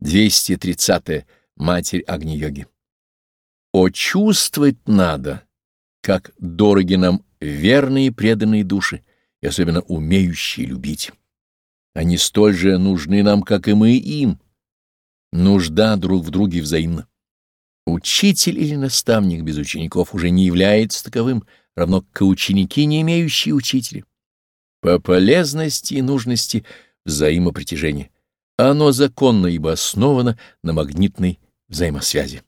230. -е. Матерь Агни-йоги. О, чувствовать надо, как дороги нам верные преданные души, и особенно умеющие любить. Они столь же нужны нам, как и мы им. Нужда друг в друге взаимна. Учитель или наставник без учеников уже не является таковым, равно как ученики, не имеющие учителя. По полезности и нужности взаимопритяжения. Оно законно, ибо основано на магнитной взаимосвязи.